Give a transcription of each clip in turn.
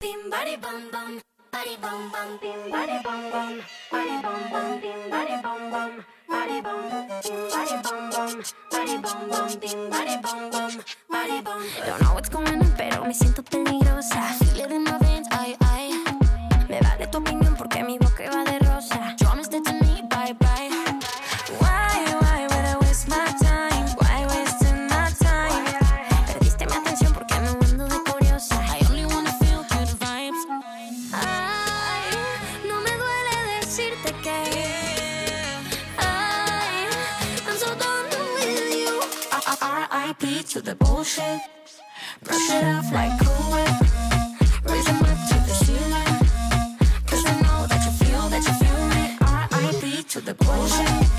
Bim body bum bum, body bum bum, bim body bum bum, body bum bum, bim body bum bum, body bum. Bum, body bum bum, body bum bum, bim body bum bum, body bum. Don't know what's going on, pero me siento peligrosa. beat to the bullshit. Brush it off like cool whip. Raise them up to the ceiling. Cause I know that you feel, that you feel it. R.I.P. to the bullshit.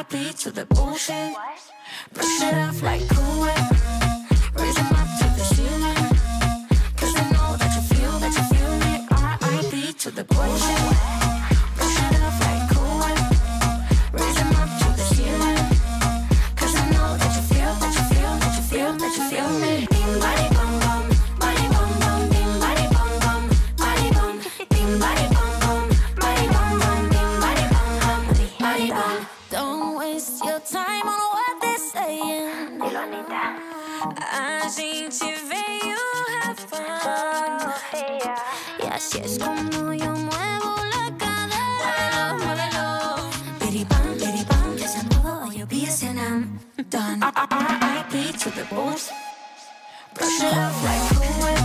I to the bullshit. Brush it off like cool Raise them up to the ceiling. Cause I know that you feel, that you feel it. I, to the bullshit. A gente veio reformar. Y así es como yo muevo la cadera. Muévelo. Piripam, piripam, yo se muevo, yo pies and I'm I, R.I.P. to the boss. Brush it off like who